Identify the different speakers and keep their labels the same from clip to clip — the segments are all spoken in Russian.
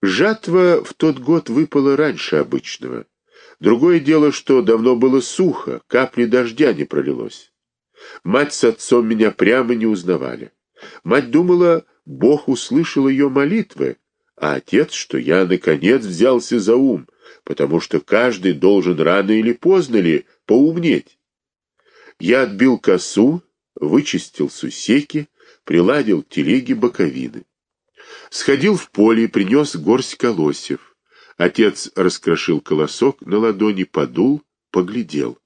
Speaker 1: Жатва в тот год выпала раньше обычного. Другое дело, что давно было сухо, капли дождя не пролилось. Мать с отцом меня прямо не узнавали. Мать думала, Бог услышал ее молитвы, а отец, что я, наконец, взялся за ум, потому что каждый должен рано или поздно ли поумнеть. Я отбил косу, вычистил сусеки, приладил телеги боковины. Сходил в поле и принес горсть колосьев. Отец раскрошил колосок на ладони, подул, поглядел.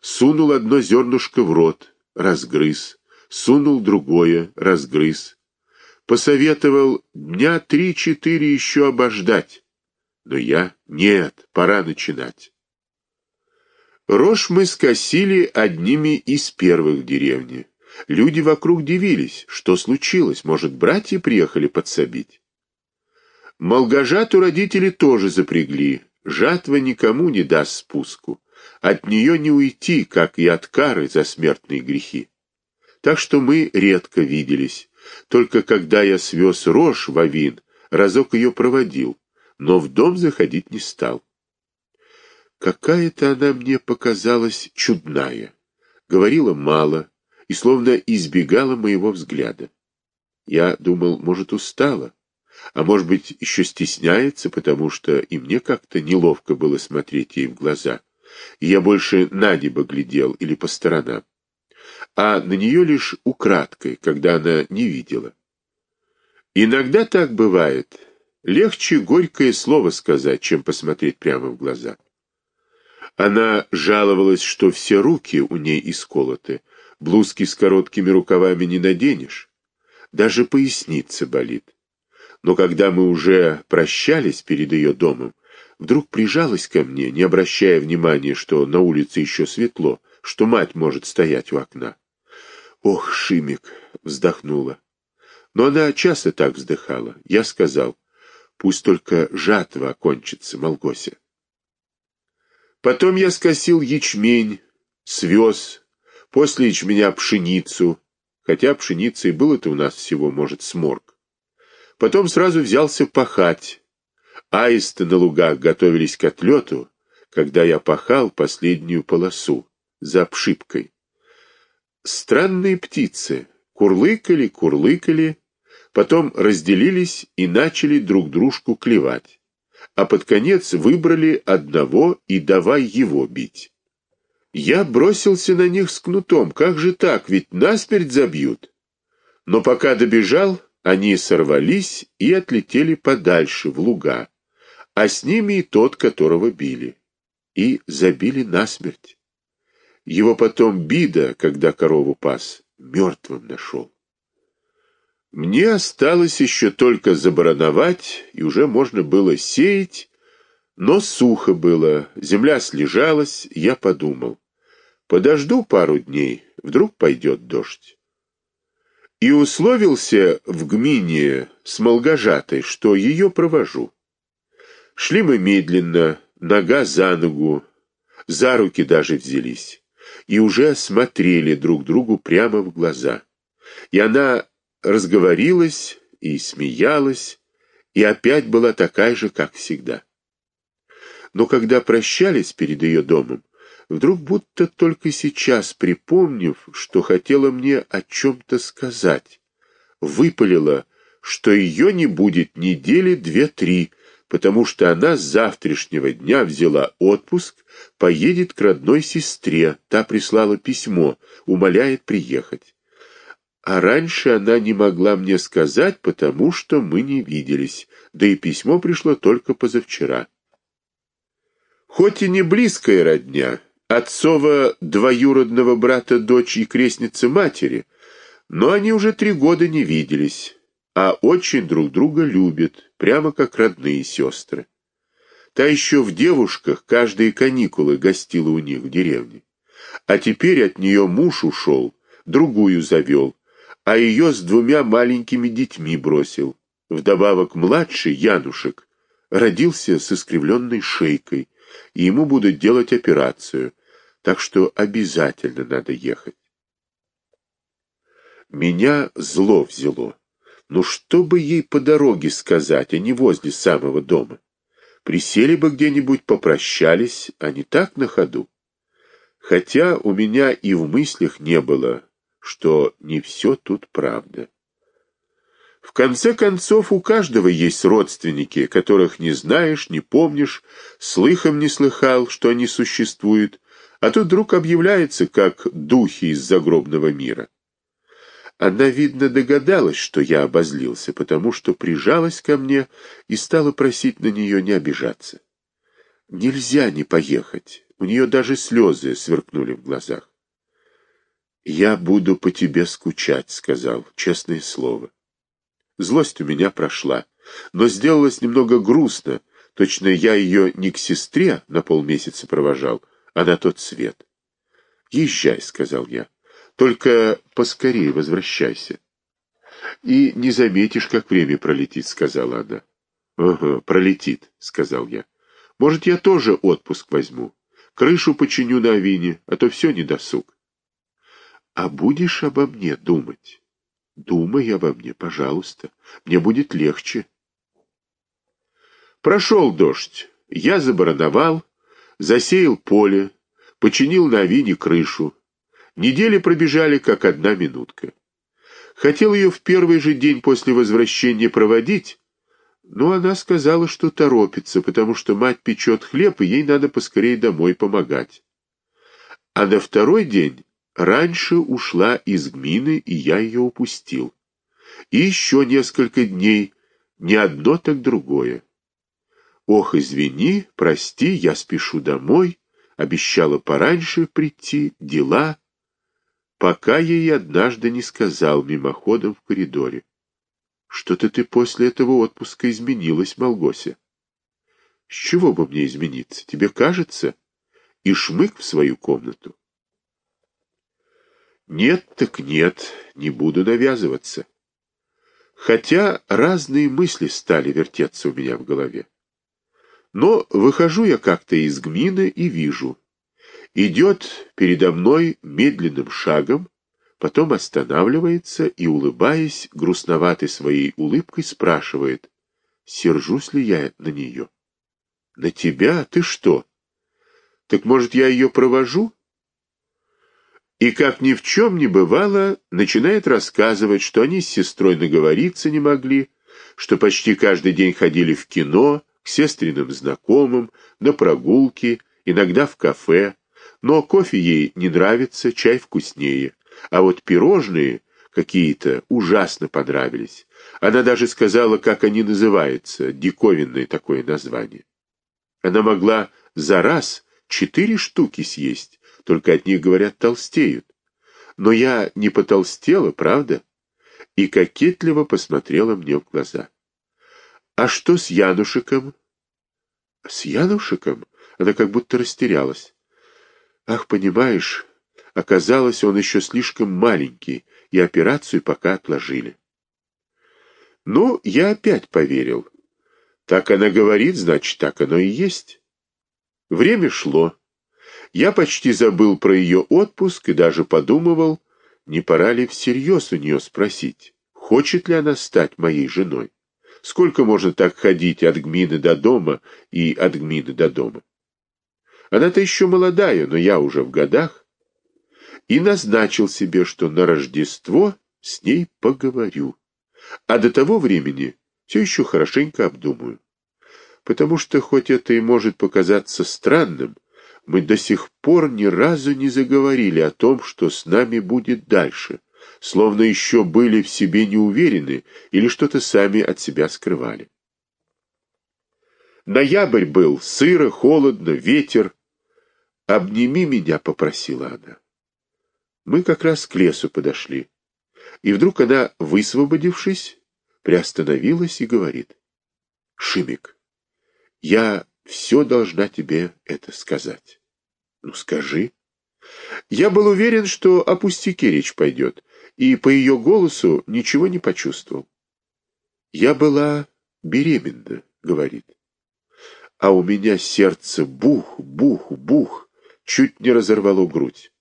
Speaker 1: Сунул одно зернышко в рот, разгрыз, сунул другое, разгрыз. Посоветовал дня три-четыре еще обождать. Но я нет, пора начинать. Рожь мы скосили одними из первых в деревне. Люди вокруг дивились, что случилось, может, братья приехали подсобить. Молгожату родители тоже запрягли, жатва никому не даст спуску. От нее не уйти, как и от кары за смертные грехи. Так что мы редко виделись. Только когда я свез рожь в Авин, разок ее проводил, но в дом заходить не стал. Какая-то она мне показалась чудная. Говорила мало, и словно избегала моего взгляда. Я думал, может, устала, а может быть, еще стесняется, потому что и мне как-то неловко было смотреть ей в глаза. И я больше на небо глядел или по сторонам, а на нее лишь украдкой, когда она не видела. Иногда так бывает. Легче горькое слово сказать, чем посмотреть прямо в глаза. Она жаловалась, что все руки у ней исколоты, Блузки с короткими рукавами не наденешь. Даже поясница болит. Но когда мы уже прощались перед ее домом, вдруг прижалась ко мне, не обращая внимания, что на улице еще светло, что мать может стоять у окна. «Ох, Шимик!» — вздохнула. Но она часто так вздыхала. Я сказал, пусть только жатва окончится, Молгося. Потом я скосил ячмень, свез, после ячменя пшеницу, хотя пшеница и было-то у нас всего, может, сморг. Потом сразу взялся пахать. Аисты на лугах готовились к отлету, когда я пахал последнюю полосу за обшибкой. Странные птицы курлыкали, курлыкали, потом разделились и начали друг дружку клевать, а под конец выбрали одного и давай его бить. Я бросился на них с кнутом. Как же так? Ведь насмерть забьют. Но пока добежал, они сорвались и отлетели подальше, в луга, а с ними и тот, которого били. И забили насмерть. Его потом Бида, когда корову пас, мертвым нашел. Мне осталось еще только забороновать, и уже можно было сеять, но сухо было, земля слежалась, я подумал. Подожду пару дней, вдруг пойдет дождь. И условился в гмине с Молгожатой, что ее провожу. Шли мы медленно, нога за ногу, за руки даже взялись, и уже смотрели друг другу прямо в глаза. И она разговорилась и смеялась, и опять была такая же, как всегда но когда прощались перед ее домом, вдруг будто только сейчас, припомнив, что хотела мне о чем-то сказать, выпалила, что ее не будет недели две-три, потому что она с завтрашнего дня взяла отпуск, поедет к родной сестре, та прислала письмо, умоляет приехать. А раньше она не могла мне сказать, потому что мы не виделись, да и письмо пришло только позавчера. Хоть и не близкая родня, отцова двоюродного брата дочь и крестницы матери, но они уже три года не виделись, а очень друг друга любят, прямо как родные сестры. Та еще в девушках каждые каникулы гостила у них в деревне. А теперь от нее муж ушел, другую завел, а ее с двумя маленькими детьми бросил. Вдобавок младший, Янушек, родился с искривленной шейкой, и ему будут делать операцию, так что обязательно надо ехать. Меня зло взяло. Ну что бы ей по дороге сказать, а не возле самого дома? Присели бы где-нибудь, попрощались, а не так на ходу. Хотя у меня и в мыслях не было, что не все тут правда. В конце концов, у каждого есть родственники, которых не знаешь, не помнишь, слыхом не слыхал, что они существуют, а тут вдруг объявляется, как духи из загробного мира. Она, видно, догадалась, что я обозлился, потому что прижалась ко мне и стала просить на нее не обижаться. Нельзя не поехать. У нее даже слезы сверкнули в глазах. «Я буду по тебе скучать», — сказал, честное слово. Злость у меня прошла, но сделалось немного грустно. Точно я ее не к сестре на полмесяца провожал, а на тот свет. «Езжай», — сказал я. Только поскорее возвращайся. И не заметишь, как время пролетит, сказала она. Ага, пролетит, сказал я. Может, я тоже отпуск возьму. Крышу починю на авине, а то все недосуг. А будешь обо мне думать? Думай обо мне, пожалуйста. Мне будет легче. Прошел дождь. Я забороновал, засеял поле, починил на авине крышу. Недели пробежали, как одна минутка. Хотел ее в первый же день после возвращения проводить, но она сказала, что торопится, потому что мать печет хлеб, и ей надо поскорее домой помогать. А на второй день раньше ушла из гмины, и я ее упустил. И еще несколько дней, не одно, так другое. Ох, извини, прости, я спешу домой, обещала пораньше прийти, дела пока ей однажды не сказал мимоходом в коридоре. Что-то ты после этого отпуска изменилась, Малгося. С чего бы мне измениться? Тебе кажется? И шмык в свою комнату. Нет так нет, не буду навязываться. Хотя разные мысли стали вертеться у меня в голове. Но выхожу я как-то из гмины и вижу, идет передо мной медленным шагом, потом останавливается и, улыбаясь, грустноватой своей улыбкой, спрашивает, сержусь ли я на нее. «На тебя? Ты что? Так, может, я ее провожу?» И, как ни в чем не бывало, начинает рассказывать, что они с сестрой наговориться не могли, что почти каждый день ходили в кино, к сестренным знакомым, на прогулки, иногда в кафе, но кофе ей не нравится, чай вкуснее. А вот пирожные какие-то ужасно понравились. Она даже сказала, как они называются, диковинное такое название. Она могла за раз четыре штуки съесть, только от них, говорят, толстеют. Но я не потолстела, правда? И кокетливо посмотрела мне в глаза. А что с Янушиком? С Янушиком? Она как будто растерялась. Ах, понимаешь, оказалось, он еще слишком маленький, и операцию пока отложили. Ну, я опять поверил. Так она говорит, значит, так оно и есть. Время шло. Я почти забыл про ее отпуск и даже подумывал, не пора ли всерьез у нее спросить, хочет ли она стать моей женой. Сколько можно так ходить от гмины до дома и от гмины до дома? Она-то еще молодая, но я уже в годах. И назначил себе, что на Рождество с ней поговорю. А до того времени все еще хорошенько обдумаю. Потому что, хоть это и может показаться странным, мы до сих пор ни разу не заговорили о том, что с нами будет дальше, словно еще были в себе не уверены или что-то сами от себя скрывали. Ноябрь был, сыро, холодно, ветер, «Обними меня», — попросила она. Мы как раз к лесу подошли. И вдруг она, высвободившись, приостановилась и говорит. «Шимик, я все должна тебе это сказать». «Ну, скажи». Я был уверен, что о пустяке речь пойдет, и по ее голосу ничего не почувствовал. «Я была беременна», — говорит. А у меня сердце бух, бух, бух чуть не разорвало грудь.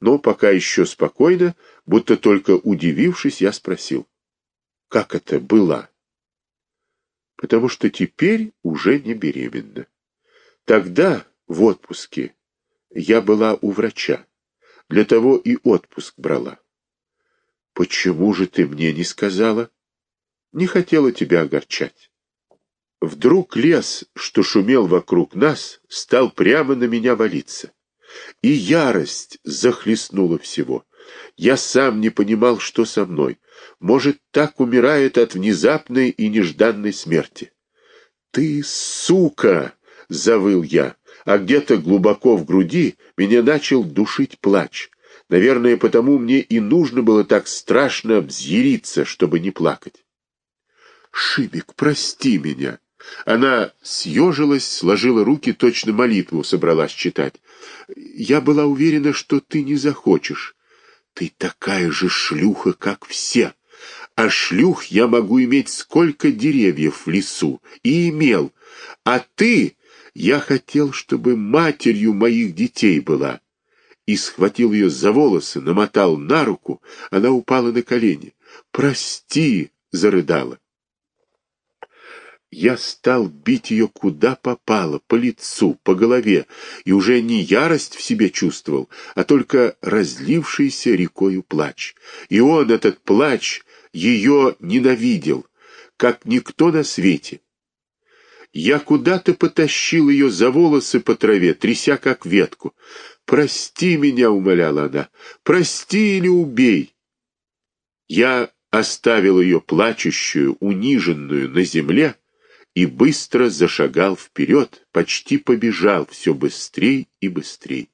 Speaker 1: Но пока еще спокойно, будто только удивившись, я спросил. Как это была? Потому что теперь уже не беременна. Тогда, в отпуске, я была у врача. Для того и отпуск брала. Почему же ты мне не сказала? Не хотела тебя огорчать. Вдруг лес, что шумел вокруг нас, стал прямо на меня валиться. И ярость захлестнула всего. Я сам не понимал, что со мной. Может, так умирает от внезапной и нежданной смерти. «Ты сука!» — завыл я, а где-то глубоко в груди меня начал душить плач. Наверное, потому мне и нужно было так страшно взъяриться, чтобы не плакать. «Шибик, прости меня!» Она съежилась, сложила руки, точно молитву собралась читать. «Я была уверена, что ты не захочешь. Ты такая же шлюха, как все. А шлюх я могу иметь сколько деревьев в лесу. И имел. А ты... Я хотел, чтобы матерью моих детей была. И схватил ее за волосы, намотал на руку. Она упала на колени. «Прости!» — зарыдала. Я стал бить ее куда попало, по лицу, по голове, и уже не ярость в себе чувствовал, а только разлившийся рекою плач. И он, этот плач, ее ненавидел, как никто на свете. Я куда-то потащил ее за волосы по траве, тряся как ветку. «Прости меня», — умоляла она, — «прости или убей». Я оставил ее плачущую, униженную на земле, и быстро зашагал вперед, почти побежал все быстрей и быстрей.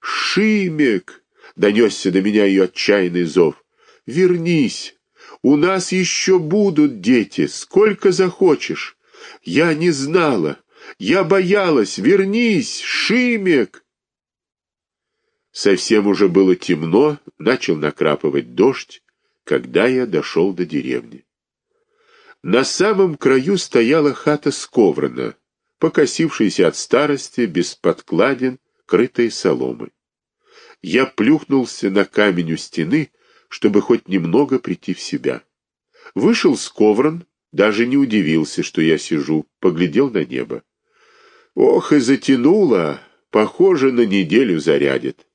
Speaker 1: «Шимек!» — донесся до меня ее отчаянный зов. «Вернись! У нас еще будут дети, сколько захочешь! Я не знала, я боялась! Вернись, Шимек!» Совсем уже было темно, начал накрапывать дождь, когда я дошел до деревни. На самом краю стояла хата Сковрана, покосившаяся от старости, без подкладин, крытая соломой. Я плюхнулся на камень у стены, чтобы хоть немного прийти в себя. Вышел Сковран, даже не удивился, что я сижу, поглядел на небо. Ох, и затянуло, похоже, на неделю зарядит.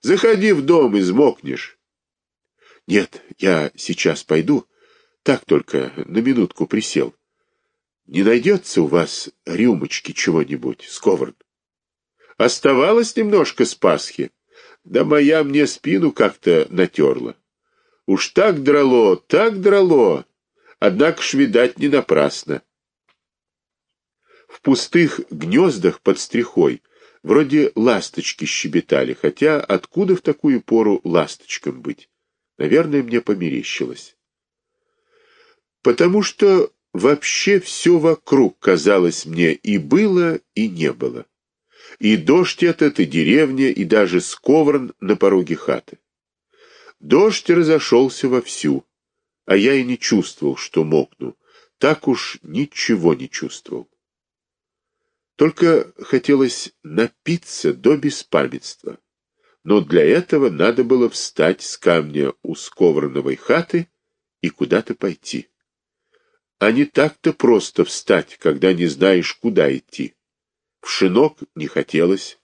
Speaker 1: Заходи в дом, измокнешь. Нет, я сейчас пойду, так только на минутку присел. Не найдется у вас рюмочки чего-нибудь, Сковород? Оставалось немножко с Пасхи. Да моя мне спину как-то натерла. Уж так драло, так драло. Однако ж, видать, не напрасно. В пустых гнездах под стрихой вроде ласточки щебетали, хотя откуда в такую пору ласточкам быть? Наверное, мне померещилось потому что вообще все вокруг казалось мне и было, и не было. И дождь этот, и деревня, и даже сковрн на пороге хаты. Дождь разошелся вовсю, а я и не чувствовал, что мокну, так уж ничего не чувствовал. Только хотелось напиться до беспамятства. Но для этого надо было встать с камня у сковорновой хаты и куда-то пойти а не так-то просто встать, когда не знаешь, куда идти. В шинок не хотелось.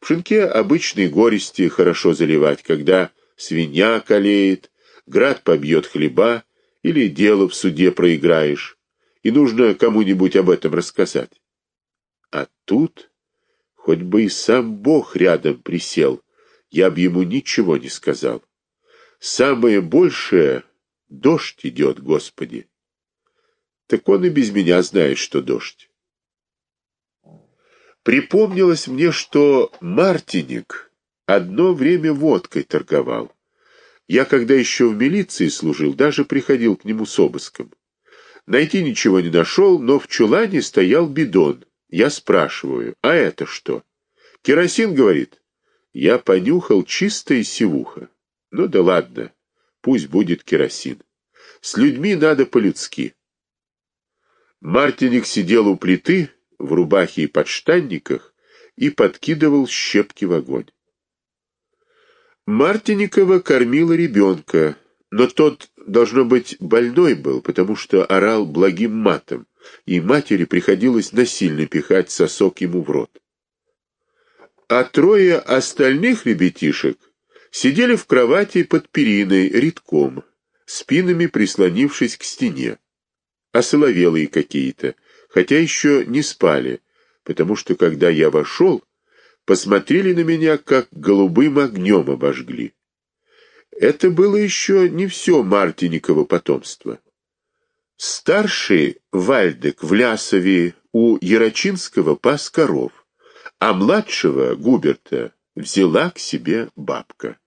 Speaker 1: В шинке обычные горести хорошо заливать, когда свинья колеет, град побьет хлеба или дело в суде проиграешь, и нужно кому-нибудь об этом рассказать. А тут хоть бы и сам Бог рядом присел, я б ему ничего не сказал. Самое большее — дождь идет, Господи так он и без меня знает, что дождь. Припомнилось мне, что Мартиник одно время водкой торговал. Я, когда еще в милиции служил, даже приходил к нему с обыском. Найти ничего не нашел, но в чулане стоял бидон. Я спрашиваю, а это что? Керосин, говорит. Я понюхал чистая сивуха. Ну да ладно, пусть будет керосин. С людьми надо по-людски. Мартиник сидел у плиты в рубахе и подштанниках и подкидывал щепки в огонь. Мартиникова кормила ребенка, Но тот, должно быть, больной был, потому что орал благим матом, и матери приходилось насильно пихать сосок ему в рот. А трое остальных ребятишек сидели в кровати под периной редком, спинами прислонившись к стене. Осоловелые какие-то, хотя еще не спали, потому что, когда я вошел, посмотрели на меня, как голубым огнем обожгли. Это было еще не все Мартиниково потомство. Старший Вальдек в Лясове у Ярочинского пас коров, а младшего Губерта взяла к себе бабка.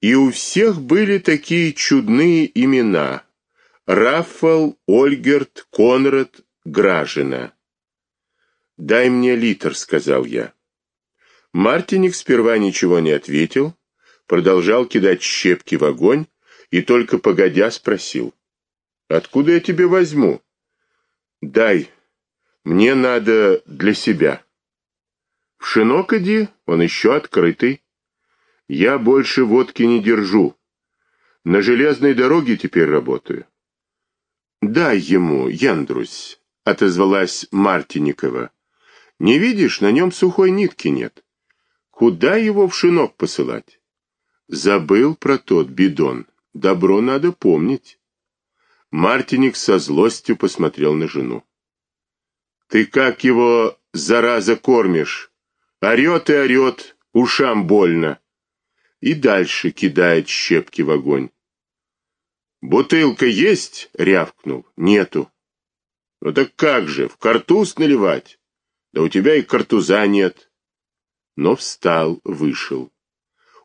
Speaker 1: И у всех были такие чудные имена — Рафал, Ольгерт, Конрад, Гражина. «Дай мне литр», — сказал я. Мартиник сперва ничего не ответил, продолжал кидать щепки в огонь и только погодя спросил. «Откуда я тебе возьму?» «Дай. Мне надо для себя». «В шинок иди, он еще открытый». «Я больше водки не держу. На железной дороге теперь работаю». «Дай ему, Яндрусь», — отозвалась Мартиникова. Не видишь, на нем сухой нитки нет. Куда его в шинок посылать? Забыл про тот бидон. Добро надо помнить. Мартиник со злостью посмотрел на жену. Ты как его, зараза, кормишь? Орет и орет, ушам больно. И дальше кидает щепки в огонь. «Бутылка есть?» — рявкнул. «Нету». «Ну так как же, в картуз наливать?» Да у тебя и картуза нет. Но встал, вышел.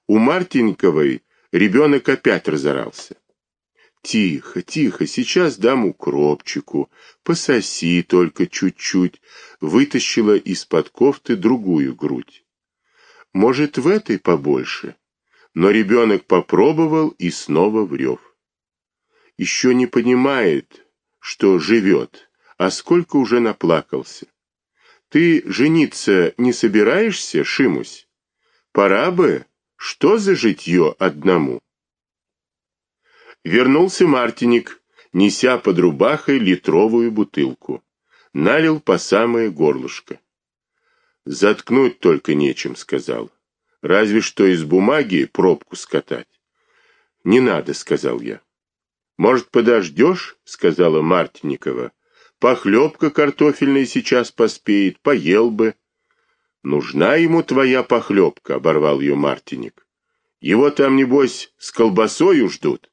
Speaker 1: У Мартинковой ребенок опять разорался. Тихо, тихо, сейчас дам укропчику, пососи только чуть-чуть, вытащила из-под кофты другую грудь. Может, в этой побольше? Но ребенок попробовал и снова врев. Еще не понимает, что живет, а сколько уже наплакался. Ты жениться не собираешься, Шимусь? Пора бы. Что за житье одному? Вернулся Мартиник, неся под рубахой литровую бутылку. Налил по самое горлышко. Заткнуть только нечем, сказал. Разве что из бумаги пробку скатать. Не надо, сказал я. Может, подождешь, сказала Мартиникова. Похлебка картофельная сейчас поспеет, поел бы. Нужна ему твоя похлебка, оборвал ее Мартиник. Его там, небось, с колбасою ждут.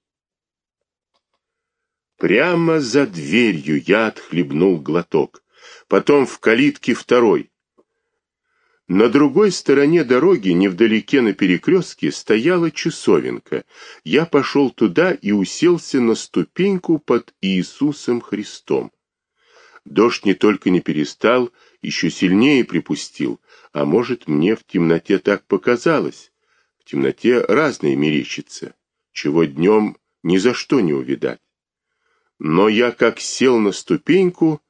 Speaker 1: Прямо за дверью я отхлебнул глоток, потом в калитке второй. На другой стороне дороги, невдалеке на перекрестке, стояла часовенка. Я пошел туда и уселся на ступеньку под Иисусом Христом. Дождь не только не перестал, еще сильнее припустил, а может, мне в темноте так показалось. В темноте разные мерещится, чего днем ни за что не увидать. Но я как сел на ступеньку,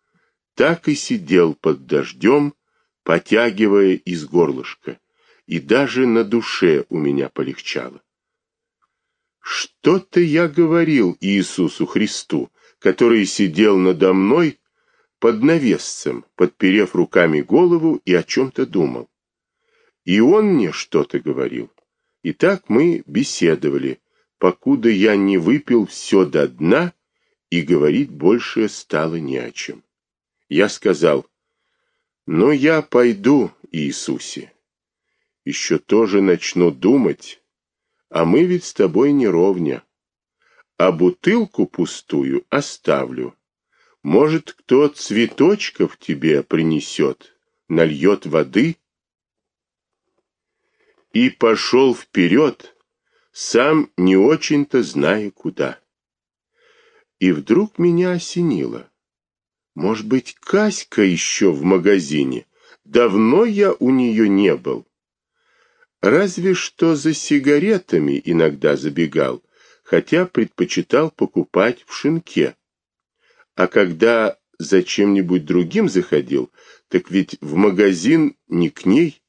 Speaker 1: так и сидел под дождем, потягивая из горлышка, и даже на душе у меня полегчало. Что-то я говорил Иисусу Христу, который сидел надо мной под навесцем, подперев руками голову и о чем-то думал. И он мне что-то говорил. И так мы беседовали, покуда я не выпил все до дна, и говорить больше стало не о чем. Я сказал, "Но я пойду, Иисусе. Еще тоже начну думать, а мы ведь с тобой не ровня. А бутылку пустую оставлю, может, кто цветочков тебе принесет, нальет воды? И пошел вперед, сам не очень-то зная куда. И вдруг меня осенило. Может быть, Каська еще в магазине? Давно я у нее не был. Разве что за сигаретами иногда забегал, хотя предпочитал покупать в шинке. А когда за чем-нибудь другим заходил, так ведь в магазин не к ней.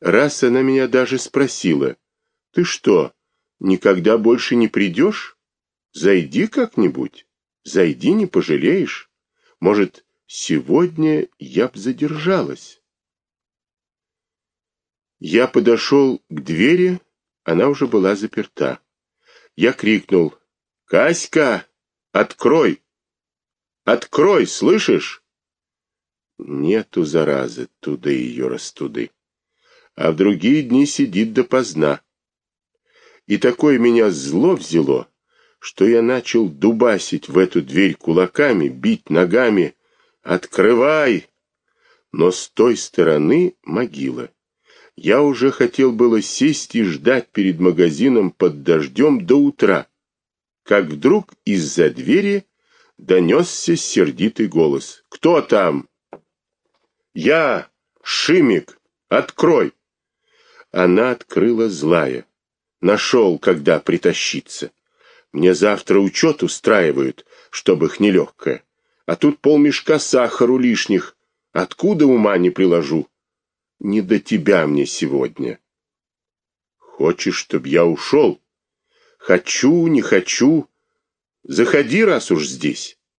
Speaker 1: Раз она меня даже спросила, «Ты что, никогда больше не придешь? Зайди как-нибудь. Зайди, не пожалеешь. Может, сегодня я б задержалась. Я подошел к двери, она уже была заперта. Я крикнул «Каська, открой! Открой, слышишь?» Нету заразы, туда ее растуды. А в другие дни сидит допоздна. И такое меня зло взяло, что я начал дубасить в эту дверь кулаками, бить ногами. «Открывай!» Но с той стороны могила. Я уже хотел было сесть и ждать перед магазином под дождем до утра, как вдруг из-за двери донесся сердитый голос. «Кто там?» «Я, Шимик, открой!» Она открыла злая. Нашел, когда притащиться. Мне завтра учет устраивают, чтобы их нелегкое. А тут полмешка сахару лишних. Откуда ума не приложу? Не до тебя мне сегодня. Хочешь, чтоб я ушел? Хочу, не хочу. Заходи, раз уж здесь.